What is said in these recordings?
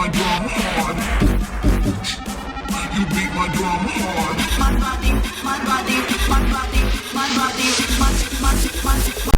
my. You beat my drum hard. My body, my body, my body, my body, my, my, my, my.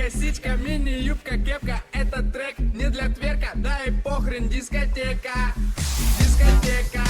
косичка, мини-юбка, кепка. Этот трек не для тверка, да и похрен дискотека. Дискотека.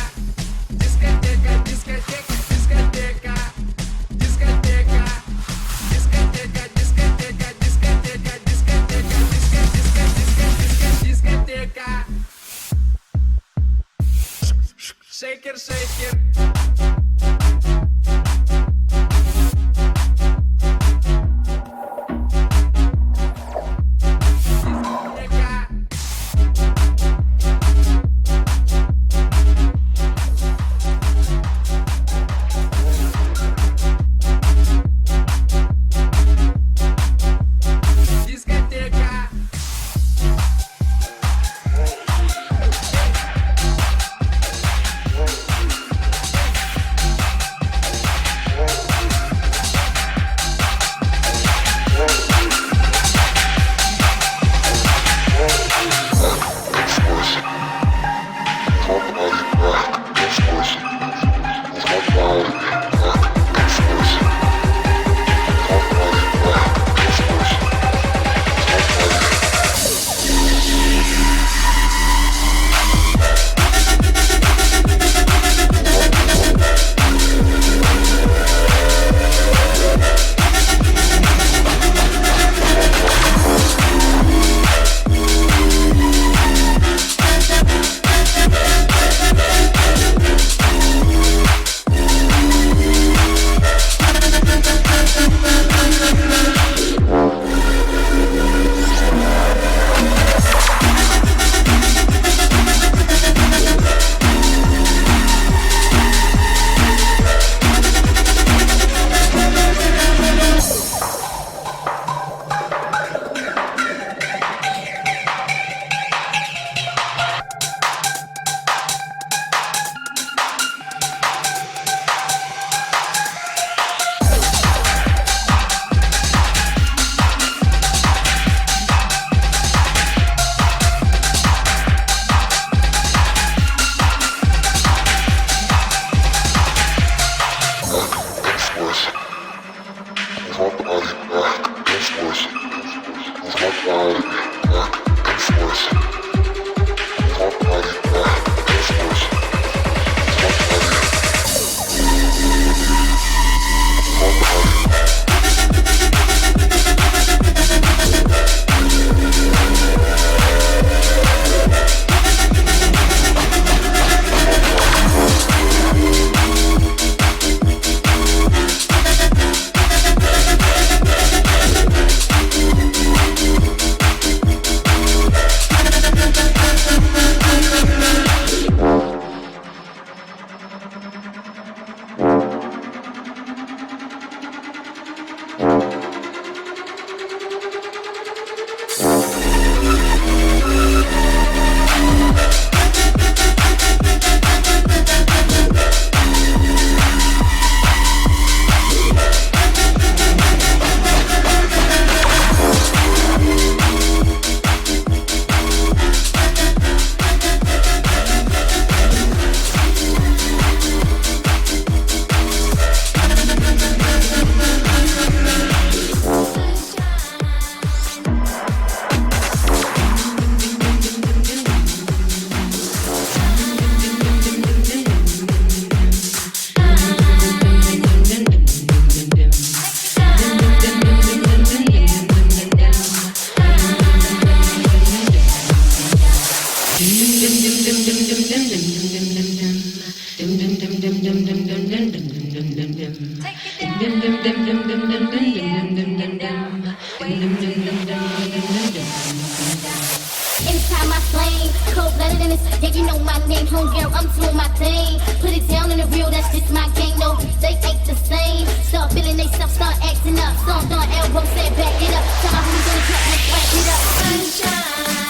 Anytime I flame, cold blooded in yeah, you know my name, I'm doing my thing. Put it down in the real, that's just my game, no, they ain't the same. Start feeling they start acting up, some done elbow, said back it up. Tell my homies on the track, let's back it up. Sunshine,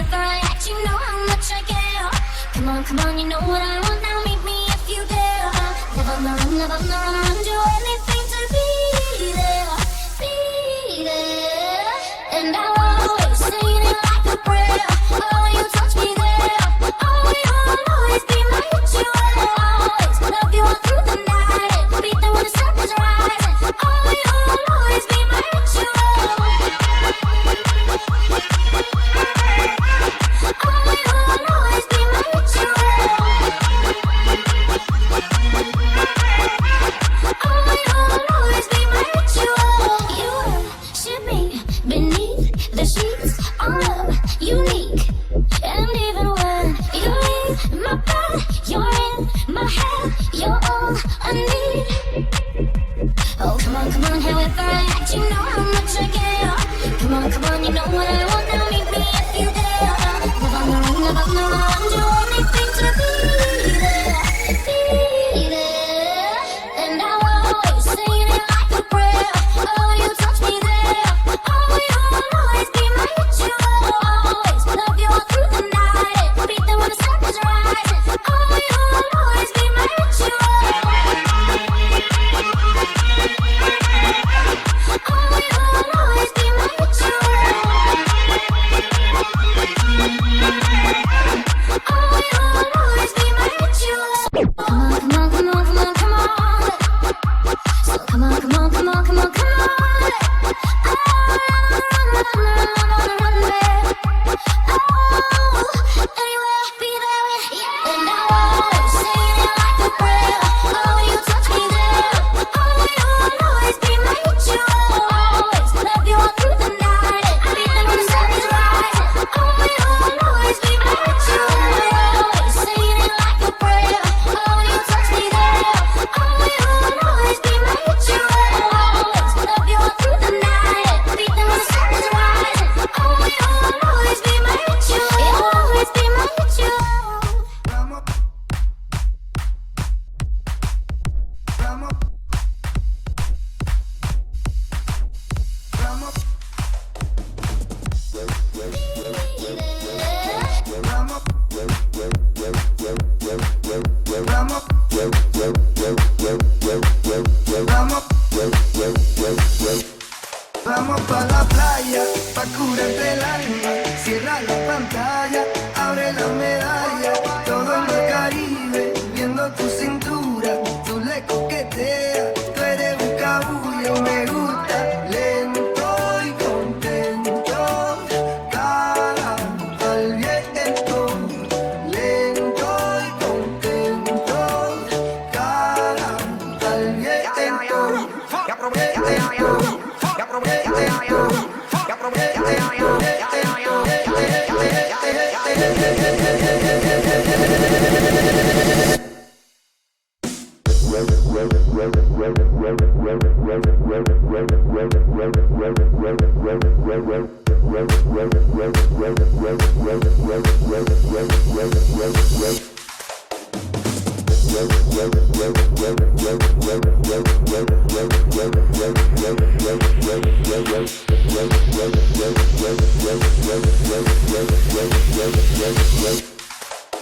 come on, I act, you know how much I care. Come on, come on, you know what I want, now meet me if you dare. Live on the run, live on the run, do anything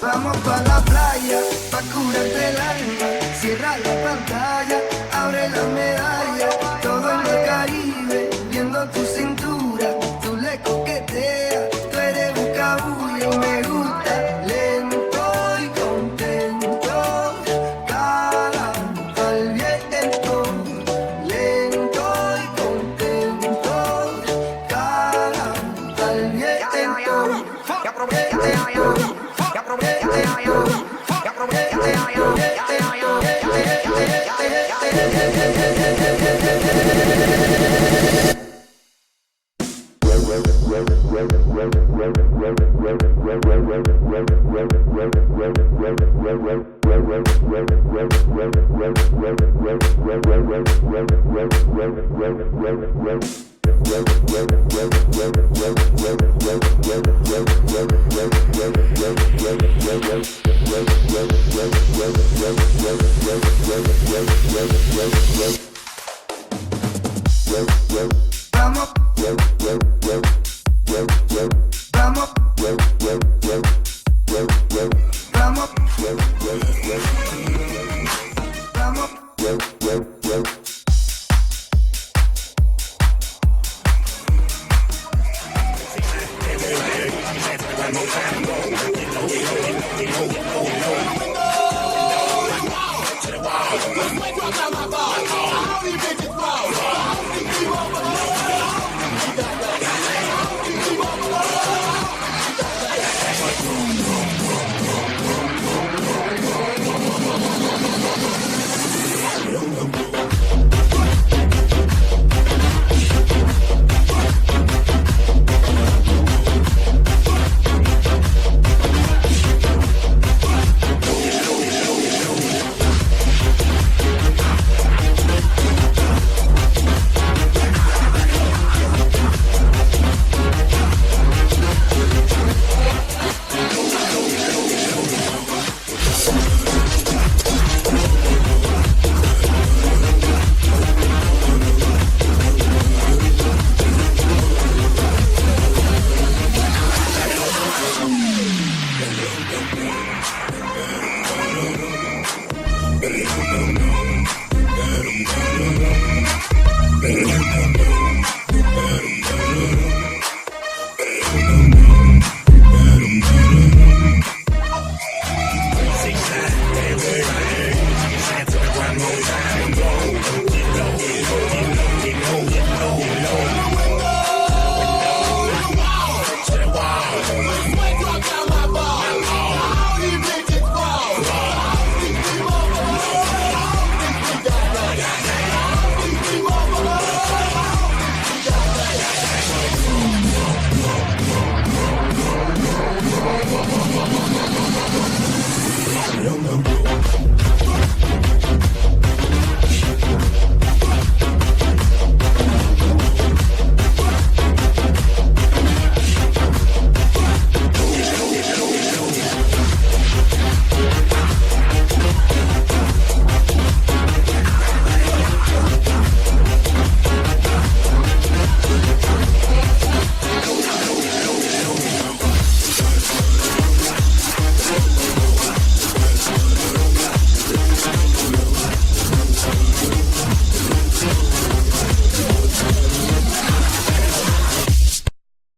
Vamos pa' la playa, pa' curarte el alma, cierra la pantalla, abre la medalla. 我们 Well, well, well.